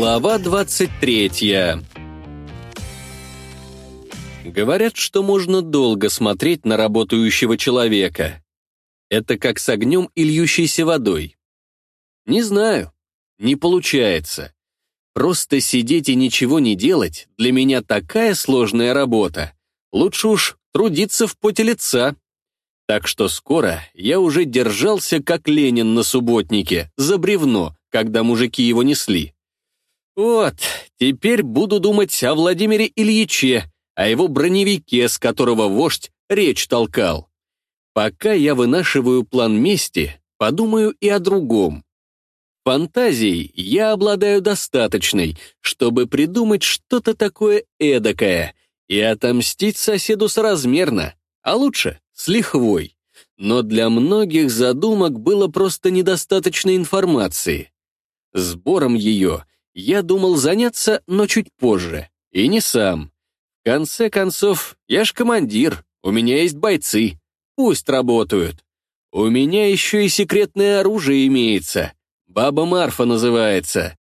Глава 23 Говорят, что можно долго смотреть на работающего человека. Это как с огнем и льющейся водой. Не знаю, не получается. Просто сидеть и ничего не делать для меня такая сложная работа. Лучше уж трудиться в поте лица. Так что скоро я уже держался как Ленин на субботнике, за бревно, когда мужики его несли. Вот, теперь буду думать о Владимире Ильиче, о его броневике, с которого вождь речь толкал. Пока я вынашиваю план мести, подумаю и о другом. Фантазией я обладаю достаточной, чтобы придумать что-то такое эдакое и отомстить соседу соразмерно, а лучше с лихвой. Но для многих задумок было просто недостаточно информации. Сбором ее я думал заняться, но чуть позже, и не сам. В конце концов, я ж командир, у меня есть бойцы, пусть работают. У меня еще и секретное оружие имеется, баба Марфа называется.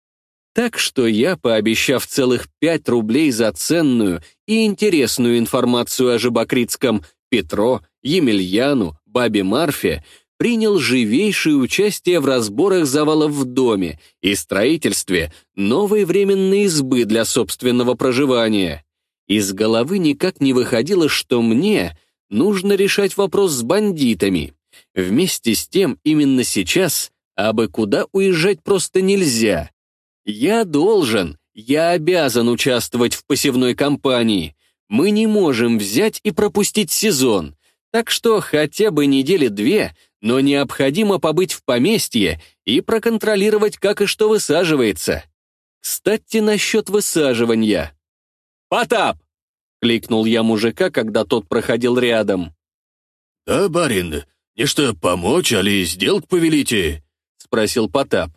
Так что я, пообещав целых пять рублей за ценную и интересную информацию о Жабокритском Петро, Емельяну, бабе Марфе, принял живейшее участие в разборах завалов в доме и строительстве новой временной избы для собственного проживания. Из головы никак не выходило, что мне нужно решать вопрос с бандитами. Вместе с тем, именно сейчас, абы куда уезжать просто нельзя. Я должен, я обязан участвовать в посевной кампании. Мы не можем взять и пропустить сезон. Так что хотя бы недели две, но необходимо побыть в поместье и проконтролировать, как и что высаживается. Кстати, насчет высаживания. «Потап!» — кликнул я мужика, когда тот проходил рядом. «Да, барин, не что помочь, али сделать повелите?» — спросил Потап.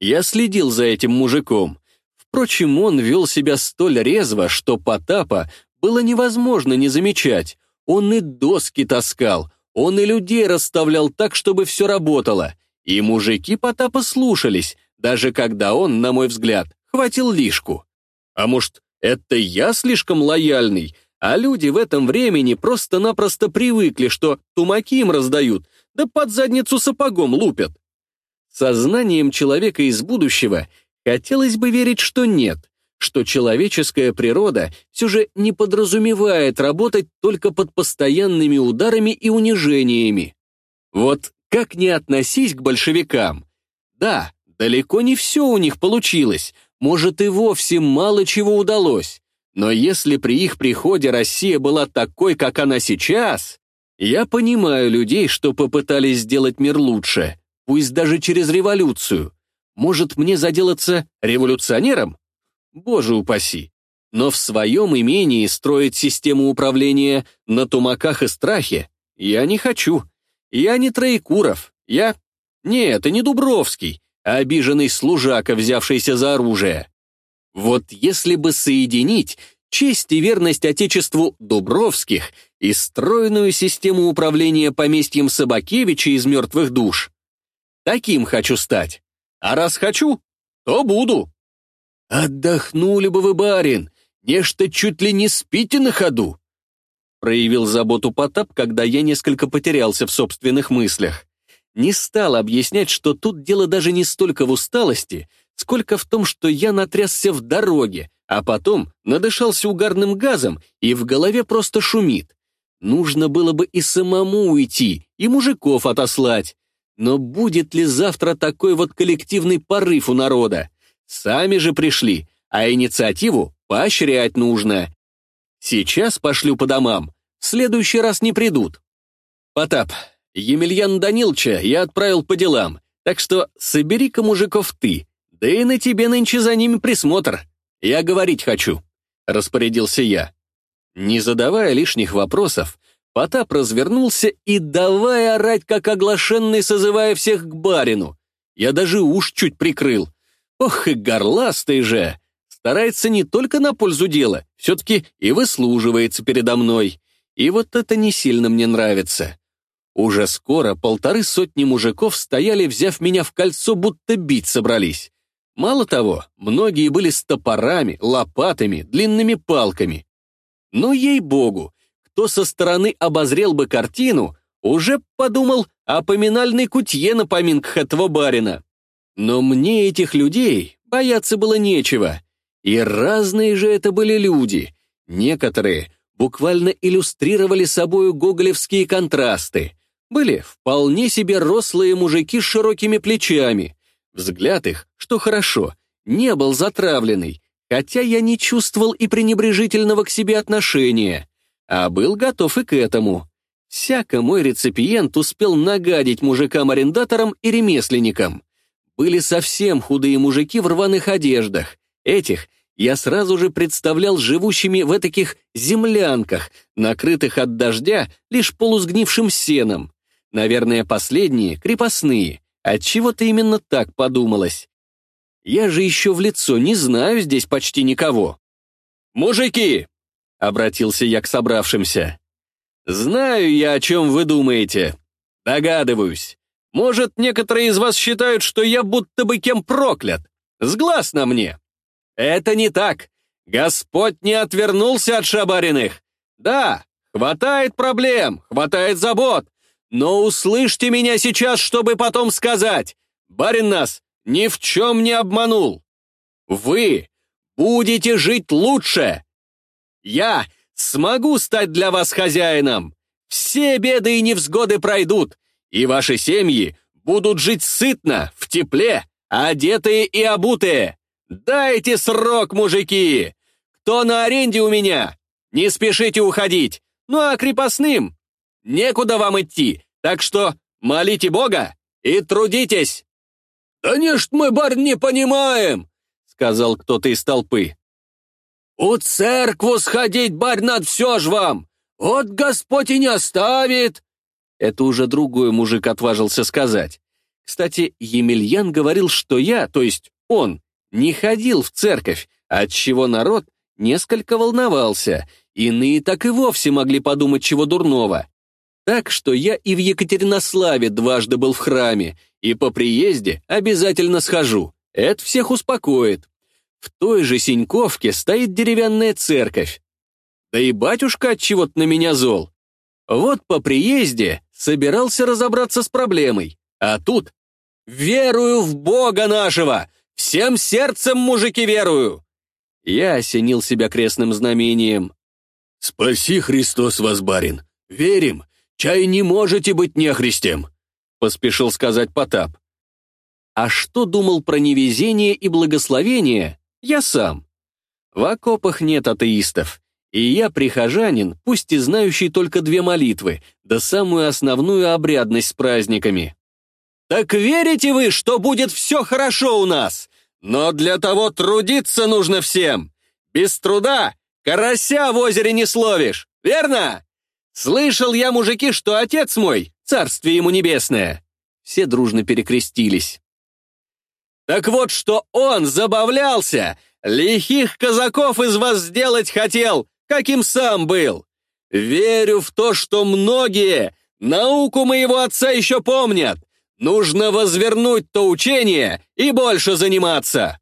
Я следил за этим мужиком. Впрочем, он вел себя столь резво, что Потапа было невозможно не замечать. Он и доски таскал, он и людей расставлял так, чтобы все работало. И мужики Потапа слушались, даже когда он, на мой взгляд, хватил лишку. А может, это я слишком лояльный, а люди в этом времени просто-напросто привыкли, что тумаки им раздают, да под задницу сапогом лупят. Сознанием человека из будущего хотелось бы верить, что нет, что человеческая природа все же не подразумевает работать только под постоянными ударами и унижениями. Вот как не относись к большевикам? Да, далеко не все у них получилось, может и вовсе мало чего удалось. Но если при их приходе Россия была такой, как она сейчас, я понимаю людей, что попытались сделать мир лучше, пусть даже через революцию. Может, мне заделаться революционером? Боже упаси. Но в своем имении строить систему управления на тумаках и страхе я не хочу. Я не Троекуров, я... Нет, это не Дубровский, а обиженный служака, взявшийся за оружие. Вот если бы соединить честь и верность Отечеству Дубровских и стройную систему управления поместьем Собакевича из мертвых душ. Таким хочу стать. А раз хочу, то буду. «Отдохнули бы вы, барин! Нечто чуть ли не спите на ходу!» Проявил заботу Потап, когда я несколько потерялся в собственных мыслях. Не стал объяснять, что тут дело даже не столько в усталости, сколько в том, что я натрясся в дороге, а потом надышался угарным газом и в голове просто шумит. Нужно было бы и самому уйти, и мужиков отослать. Но будет ли завтра такой вот коллективный порыв у народа? Сами же пришли, а инициативу поощрять нужно. Сейчас пошлю по домам, в следующий раз не придут. Потап, Емельян Данилча я отправил по делам, так что собери-ка мужиков ты, да и на тебе нынче за ними присмотр. Я говорить хочу», — распорядился я. Не задавая лишних вопросов, Потап развернулся и давай орать, как оглашенный, созывая всех к барину. Я даже уж чуть прикрыл — Ох и горластый же! Старается не только на пользу дела, все-таки и выслуживается передо мной. И вот это не сильно мне нравится. Уже скоро полторы сотни мужиков стояли, взяв меня в кольцо, будто бить собрались. Мало того, многие были с топорами, лопатами, длинными палками. Но, ей-богу, кто со стороны обозрел бы картину, уже подумал о поминальной кутье на поминках этого барина. Но мне этих людей бояться было нечего. И разные же это были люди. Некоторые буквально иллюстрировали собою гоголевские контрасты. Были вполне себе рослые мужики с широкими плечами. Взгляд их, что хорошо, не был затравленный, хотя я не чувствовал и пренебрежительного к себе отношения, а был готов и к этому. Всяко мой реципиент успел нагадить мужикам-арендаторам и ремесленникам. Были совсем худые мужики в рваных одеждах. Этих я сразу же представлял живущими в таких землянках, накрытых от дождя лишь полусгнившим сеном. Наверное, последние — крепостные. Отчего-то именно так подумалось. Я же еще в лицо не знаю здесь почти никого. «Мужики!» — обратился я к собравшимся. «Знаю я, о чем вы думаете. Догадываюсь. Может, некоторые из вас считают, что я будто бы кем проклят. С на мне. Это не так. Господь не отвернулся от шабариных. Да, хватает проблем, хватает забот. Но услышьте меня сейчас, чтобы потом сказать. Барин нас ни в чем не обманул. Вы будете жить лучше. Я смогу стать для вас хозяином. Все беды и невзгоды пройдут, и ваши семьи будут жить сытно, в тепле, одетые и обутые. Дайте срок, мужики! Кто на аренде у меня? Не спешите уходить. Ну а крепостным? Некуда вам идти, так что молите Бога и трудитесь. «Да не ж мы, бар, не понимаем!» — сказал кто-то из толпы. «У церкву сходить, барь, над все ж вам! Вот Господь и не оставит!» Это уже другой мужик отважился сказать. Кстати, Емельян говорил, что я, то есть он, не ходил в церковь, отчего народ несколько волновался, иные так и вовсе могли подумать чего дурного. Так что я и в Екатеринославе дважды был в храме, и по приезде обязательно схожу. Это всех успокоит. В той же Синьковке стоит деревянная церковь. Да и батюшка от чего-то на меня зол. Вот по приезде собирался разобраться с проблемой, а тут «Верую в Бога нашего! Всем сердцем, мужики, верую!» Я осенил себя крестным знамением. «Спаси, Христос вас, барин! Верим! Чай не можете быть нехристем!» поспешил сказать Потап. А что думал про невезение и благословение, я сам. В окопах нет атеистов, и я прихожанин, пусть и знающий только две молитвы, да самую основную обрядность с праздниками. «Так верите вы, что будет все хорошо у нас? Но для того трудиться нужно всем. Без труда карася в озере не словишь, верно? Слышал я, мужики, что отец мой, царствие ему небесное!» Все дружно перекрестились. «Так вот, что он забавлялся, лихих казаков из вас сделать хотел, каким сам был. Верю в то, что многие науку моего отца еще помнят. Нужно возвернуть то учение и больше заниматься».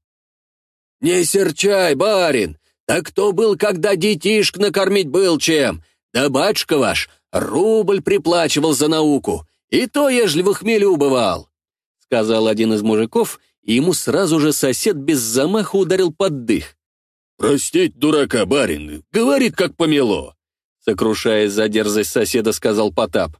«Не серчай, барин, так кто был, когда детишек накормить был чем? Да батюшка ваш рубль приплачивал за науку, и то, ежели в хмелю бывал», — сказал один из мужиков, и ему сразу же сосед без замаха ударил под дых. «Простить дурака, барин, говорит, как помело», — сокрушаясь за дерзость соседа, сказал Потап.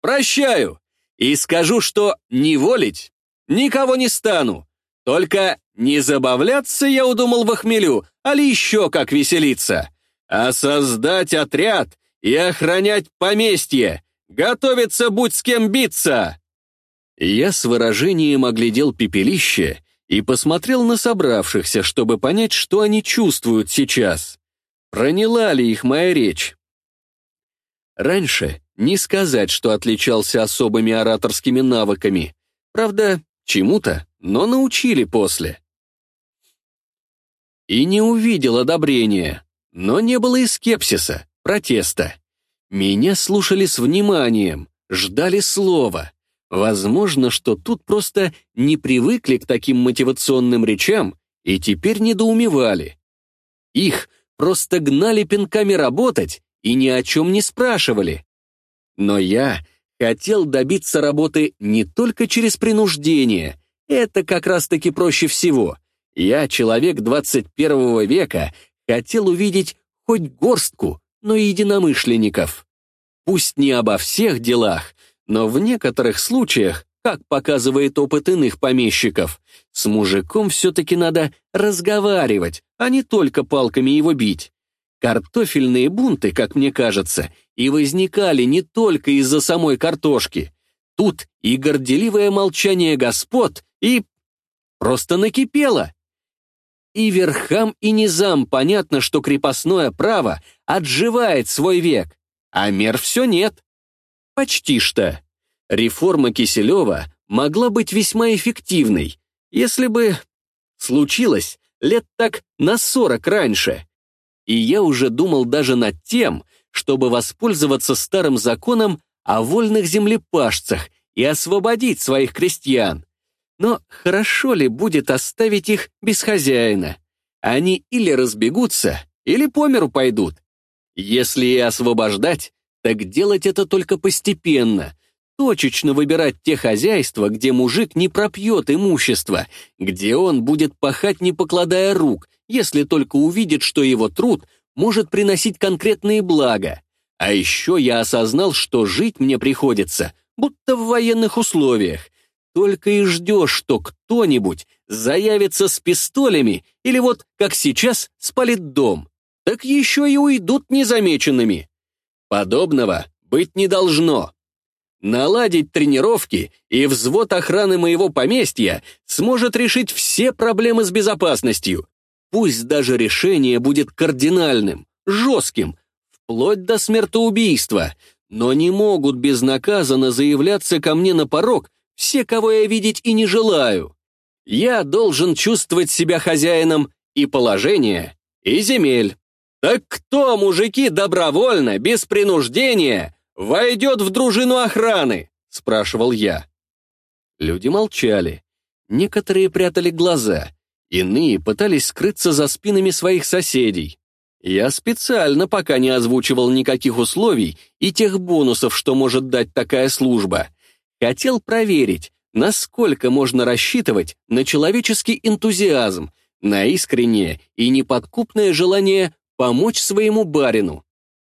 «Прощаю, и скажу, что не волить никого не стану, только не забавляться я удумал в хмелю, а ли еще как веселиться, а создать отряд и охранять поместье, готовиться будь с кем биться!» Я с выражением оглядел пепелище и посмотрел на собравшихся, чтобы понять, что они чувствуют сейчас. Проняла ли их моя речь? Раньше не сказать, что отличался особыми ораторскими навыками. Правда, чему-то, но научили после. И не увидел одобрения, но не было и скепсиса протеста. Меня слушали с вниманием, ждали слова. Возможно, что тут просто не привыкли к таким мотивационным речам и теперь недоумевали. Их просто гнали пинками работать и ни о чем не спрашивали. Но я хотел добиться работы не только через принуждение, это как раз-таки проще всего. Я, человек 21 века, хотел увидеть хоть горстку, но единомышленников. Пусть не обо всех делах, но в некоторых случаях, как показывает опыт иных помещиков, с мужиком все-таки надо разговаривать, а не только палками его бить. Картофельные бунты, как мне кажется, и возникали не только из-за самой картошки. Тут и горделивое молчание господ, и просто накипело. И верхам, и низам понятно, что крепостное право отживает свой век, а мер все нет. Почти что. Реформа Киселева могла быть весьма эффективной, если бы случилось лет так на сорок раньше. И я уже думал даже над тем, чтобы воспользоваться старым законом о вольных землепашцах и освободить своих крестьян. Но хорошо ли будет оставить их без хозяина? Они или разбегутся, или по миру пойдут. Если и освобождать, так делать это только постепенно, точечно выбирать те хозяйства, где мужик не пропьет имущество, где он будет пахать, не покладая рук, если только увидит, что его труд может приносить конкретные блага. А еще я осознал, что жить мне приходится, будто в военных условиях. Только и ждешь, что кто-нибудь заявится с пистолями или вот, как сейчас, спалит дом. Так еще и уйдут незамеченными. Подобного быть не должно. Наладить тренировки и взвод охраны моего поместья сможет решить все проблемы с безопасностью. Пусть даже решение будет кардинальным, жестким, вплоть до смертоубийства, но не могут безнаказанно заявляться ко мне на порог все, кого я видеть и не желаю. Я должен чувствовать себя хозяином и положения, и земель. Так кто, мужики, добровольно, без принуждения, войдет в дружину охраны?» — спрашивал я. Люди молчали. Некоторые прятали глаза, иные пытались скрыться за спинами своих соседей. Я специально пока не озвучивал никаких условий и тех бонусов, что может дать такая служба. Хотел проверить, насколько можно рассчитывать на человеческий энтузиазм, на искреннее и неподкупное желание помочь своему барину.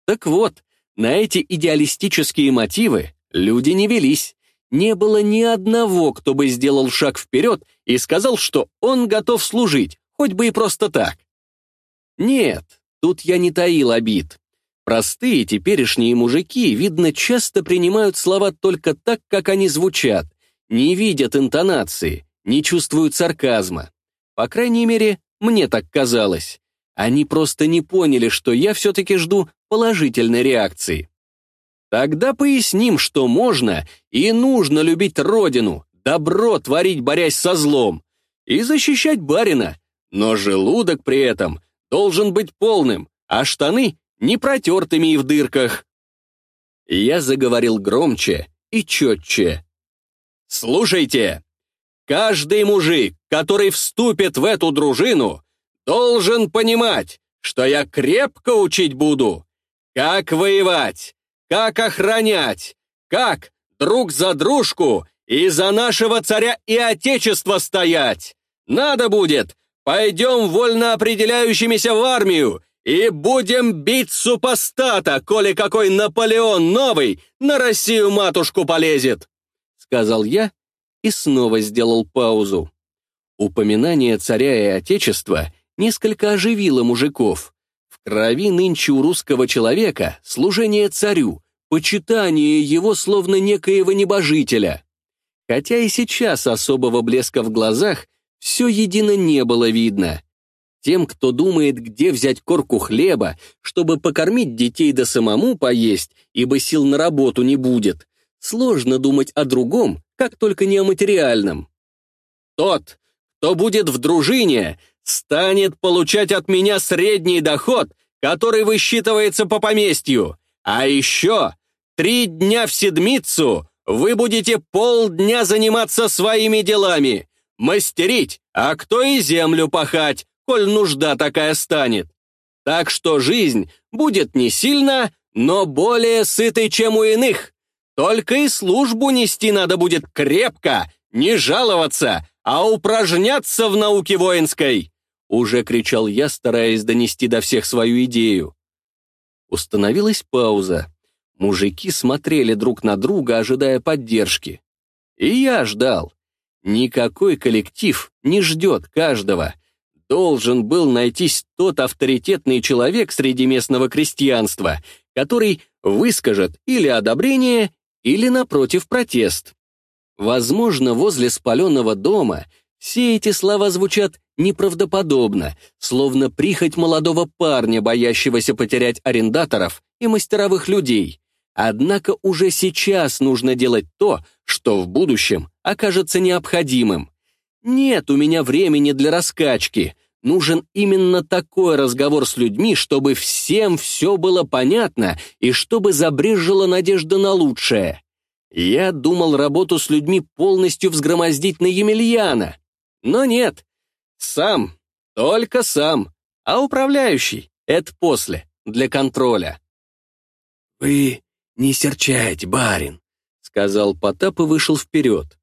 Так вот, на эти идеалистические мотивы люди не велись. Не было ни одного, кто бы сделал шаг вперед и сказал, что он готов служить, хоть бы и просто так. Нет, тут я не таил обид. Простые теперешние мужики, видно, часто принимают слова только так, как они звучат, не видят интонации, не чувствуют сарказма. По крайней мере, мне так казалось. Они просто не поняли, что я все-таки жду положительной реакции. Тогда поясним, что можно и нужно любить родину, добро творить, борясь со злом, и защищать барина, но желудок при этом должен быть полным, а штаны — не протертыми и в дырках. Я заговорил громче и четче. «Слушайте, каждый мужик, который вступит в эту дружину, должен понимать, что я крепко учить буду, как воевать, как охранять, как друг за дружку и за нашего царя и отечества стоять. Надо будет, пойдем вольно определяющимися в армию и будем бить супостата, коли какой Наполеон новый на Россию-матушку полезет», — сказал я и снова сделал паузу. Упоминание царя и отечества — несколько оживило мужиков. В крови нынче у русского человека служение царю, почитание его словно некоего небожителя. Хотя и сейчас особого блеска в глазах все едино не было видно. Тем, кто думает, где взять корку хлеба, чтобы покормить детей да самому поесть, ибо сил на работу не будет, сложно думать о другом, как только не о материальном. Тот, кто будет в дружине, станет получать от меня средний доход, который высчитывается по поместью, а еще три дня в седмицу вы будете полдня заниматься своими делами, мастерить, а кто и землю пахать, коль нужда такая станет. Так что жизнь будет не сильно, но более сытой, чем у иных. Только и службу нести надо будет крепко, не жаловаться, а упражняться в науке воинской!» Уже кричал я, стараясь донести до всех свою идею. Установилась пауза. Мужики смотрели друг на друга, ожидая поддержки. И я ждал. Никакой коллектив не ждет каждого. Должен был найтись тот авторитетный человек среди местного крестьянства, который выскажет или одобрение, или, напротив, протест. Возможно, возле спаленного дома все эти слова звучат неправдоподобно, словно прихоть молодого парня, боящегося потерять арендаторов и мастеровых людей. Однако уже сейчас нужно делать то, что в будущем окажется необходимым. Нет у меня времени для раскачки. Нужен именно такой разговор с людьми, чтобы всем все было понятно и чтобы забрежила надежда на лучшее. Я думал работу с людьми полностью взгромоздить на Емельяна. Но нет. Сам. Только сам. А управляющий — это после, для контроля. «Вы не серчайте, барин», — сказал Потап и вышел вперед.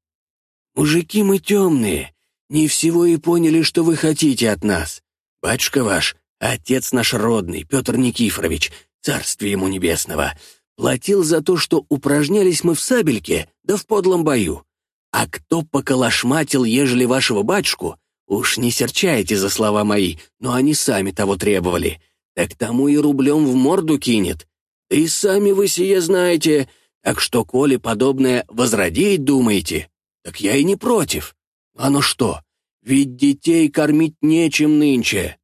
«Мужики мы темные, не всего и поняли, что вы хотите от нас. Батюшка ваш, отец наш родный, Петр Никифорович, царствие ему небесного, платил за то, что упражнялись мы в сабельке, да в подлом бою. А кто поколошматил, ежели вашего батюшку, уж не серчайте за слова мои, но они сами того требовали, так тому и рублем в морду кинет. Да и сами вы сие знаете, так что, коли подобное возродить думаете, так я и не против. А ну что, ведь детей кормить нечем нынче.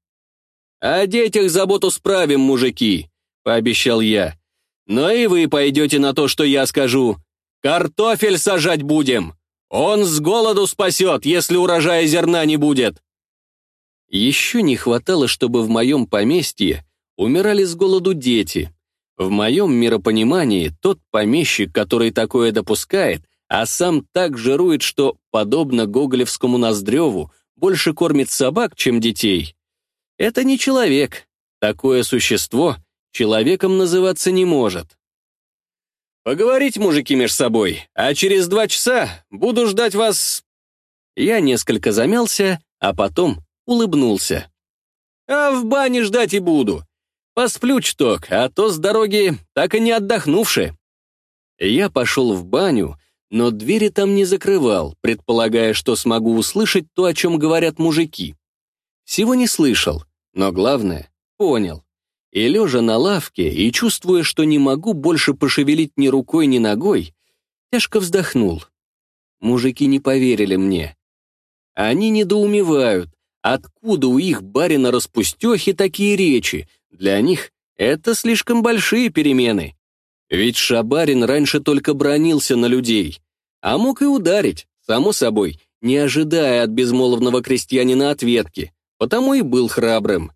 «О детях заботу справим, мужики», — пообещал я. Но и вы пойдете на то, что я скажу. Картофель сажать будем. Он с голоду спасет, если урожая зерна не будет. Еще не хватало, чтобы в моем поместье умирали с голоду дети. В моем миропонимании тот помещик, который такое допускает, а сам так жирует, что, подобно гоголевскому Ноздреву, больше кормит собак, чем детей. Это не человек. Такое существо человеком называться не может. Поговорить, мужики, меж собой, а через два часа буду ждать вас...» Я несколько замялся, а потом улыбнулся. «А в бане ждать и буду. Посплю чток, а то с дороги так и не отдохнувши». Я пошел в баню, но двери там не закрывал, предполагая, что смогу услышать то, о чем говорят мужики. Всего не слышал, но главное — понял и, лежа на лавке и чувствуя, что не могу больше пошевелить ни рукой, ни ногой, тяжко вздохнул. Мужики не поверили мне. Они недоумевают, откуда у их барина распустехи такие речи. Для них это слишком большие перемены. Ведь Шабарин раньше только бронился на людей, а мог и ударить, само собой, не ожидая от безмолвного крестьянина ответки, потому и был храбрым.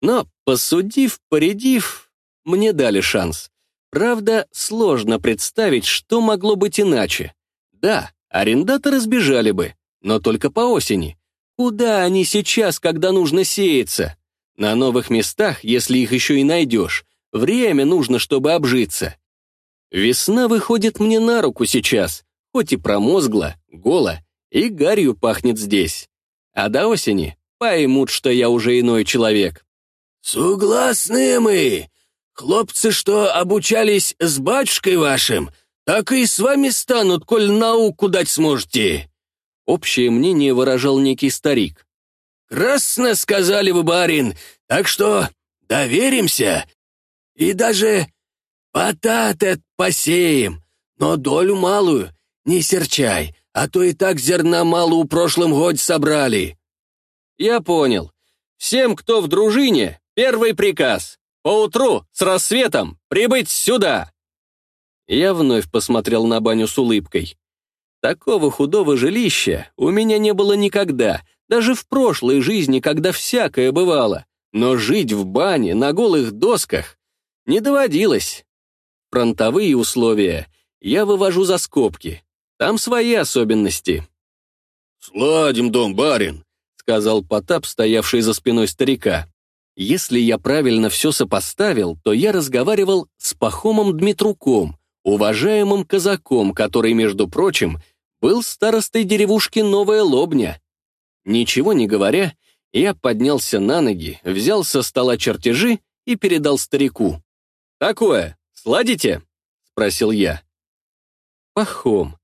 Но, посудив, поредив, мне дали шанс. Правда, сложно представить, что могло быть иначе. Да, арендаторы сбежали бы, но только по осени. Куда они сейчас, когда нужно сеяться? На новых местах, если их еще и найдешь, время нужно, чтобы обжиться. Весна выходит мне на руку сейчас, хоть и промозгла, гола, и гарью пахнет здесь. А до осени поймут, что я уже иной человек. «Согласны мы. Хлопцы, что обучались с батюшкой вашим, так и с вами станут, коль науку дать сможете». Общее мнение выражал некий старик. «Красно сказали вы, барин, так что доверимся. И даже потатет посеем, но долю малую, не серчай, а то и так зерна мало у прошлом годе собрали». «Я понял. Всем, кто в дружине, Первый приказ. Поутру, с рассветом, прибыть сюда!» Я вновь посмотрел на баню с улыбкой. Такого худого жилища у меня не было никогда, даже в прошлой жизни, когда всякое бывало. Но жить в бане на голых досках не доводилось. Фронтовые условия. я вывожу за скобки. Там свои особенности. «Сладим дом, барин», — сказал Потап, стоявший за спиной старика. Если я правильно все сопоставил, то я разговаривал с Пахомом Дмитруком, уважаемым казаком, который, между прочим, был старостой деревушки Новая Лобня. Ничего не говоря, я поднялся на ноги, взял со стола чертежи и передал старику. «Такое, сладите?» — спросил я. Пахом.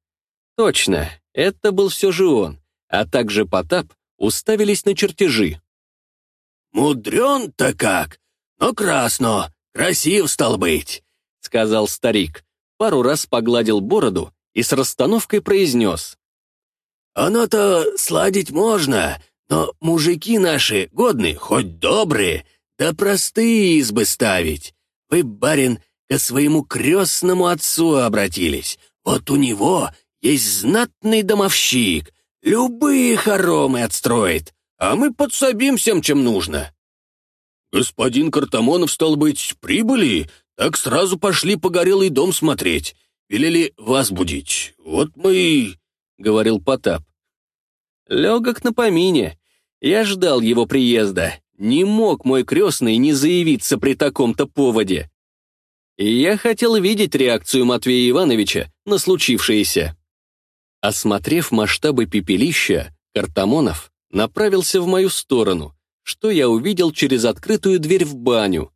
Точно, это был все же он, а также Потап уставились на чертежи. «Мудрен-то как! Но красно, красив стал быть», — сказал старик. Пару раз погладил бороду и с расстановкой произнес. «Оно-то сладить можно, но мужики наши годные, хоть добрые, да простые избы ставить. Вы, барин, к своему крестному отцу обратились. Вот у него есть знатный домовщик, любые хоромы отстроит, а мы подсобим всем, чем нужно». «Господин Картамонов, стал быть, прибыли, так сразу пошли погорелый дом смотреть. Велели вас будить. Вот мы и...» — говорил Потап. Легок на помине. Я ждал его приезда. Не мог мой крестный не заявиться при таком-то поводе. И я хотел видеть реакцию Матвея Ивановича на случившееся. Осмотрев масштабы пепелища, Картамонов направился в мою сторону, что я увидел через открытую дверь в баню.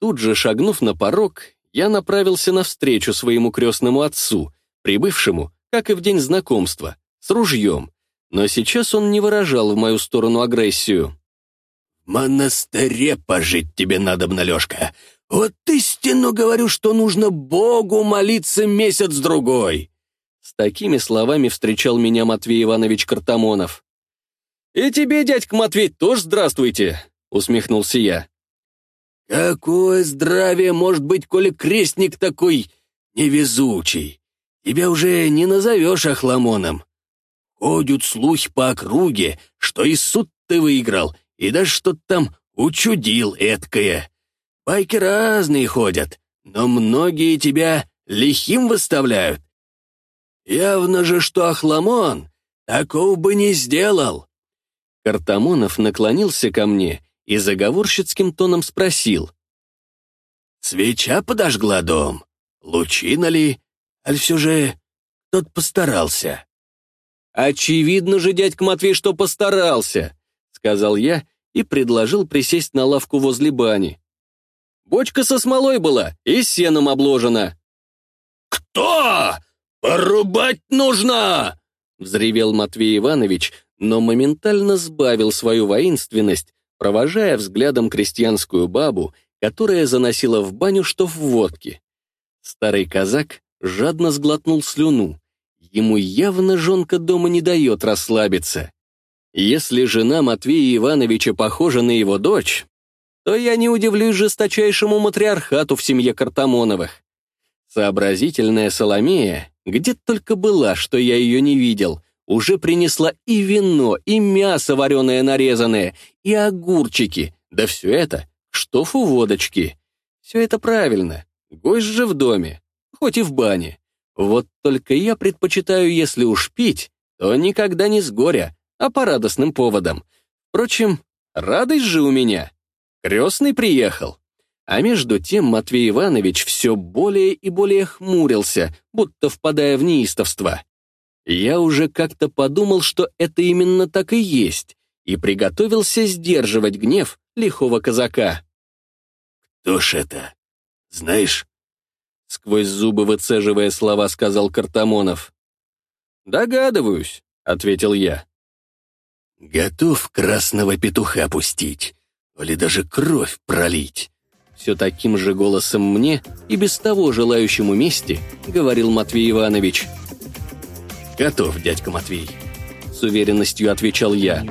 Тут же, шагнув на порог, я направился навстречу своему крестному отцу, прибывшему, как и в день знакомства, с ружьем, но сейчас он не выражал в мою сторону агрессию. «В монастыре пожить тебе надо, Лешка. Вот истину говорю, что нужно Богу молиться месяц-другой!» С такими словами встречал меня Матвей Иванович Картамонов. «И тебе, дядька Матвей, тоже здравствуйте!» — усмехнулся я. «Какое здравие может быть, коли крестник такой невезучий? Тебя уже не назовешь Ахламоном. Ходят слухи по округе, что и суд ты выиграл, и даже что-то там учудил эткое. Байки разные ходят, но многие тебя лихим выставляют. Явно же, что Ахламон такого бы не сделал. Картамонов наклонился ко мне и заговорщицким тоном спросил. «Свеча подожгла дом? Лучина ли? Аль все же тот постарался?» «Очевидно же, дядька Матвей, что постарался», — сказал я и предложил присесть на лавку возле бани. «Бочка со смолой была и сеном обложена». «Кто? Порубать нужно!» — взревел Матвей Иванович, но моментально сбавил свою воинственность, провожая взглядом крестьянскую бабу, которая заносила в баню что в водке. Старый казак жадно сглотнул слюну. Ему явно жонка дома не дает расслабиться. Если жена Матвея Ивановича похожа на его дочь, то я не удивлюсь жесточайшему матриархату в семье Картамоновых. Сообразительная Соломея, где только была, что я ее не видел, уже принесла и вино, и мясо вареное нарезанное, и огурчики, да все это к штофу водочки. Все это правильно, гость же в доме, хоть и в бане. Вот только я предпочитаю, если уж пить, то никогда не с горя, а по радостным поводам. Впрочем, радость же у меня. Крестный приехал. А между тем Матвей Иванович все более и более хмурился, будто впадая в неистовство. Я уже как-то подумал, что это именно так и есть, и приготовился сдерживать гнев лихого казака. «Кто ж это? Знаешь?» Сквозь зубы выцеживая слова, сказал Картамонов. «Догадываюсь», — ответил я. «Готов красного петуха пустить, или даже кровь пролить?» Все таким же голосом мне и без того желающему мести говорил Матвей Иванович. «Готов, дядька Матвей», — с уверенностью отвечал я.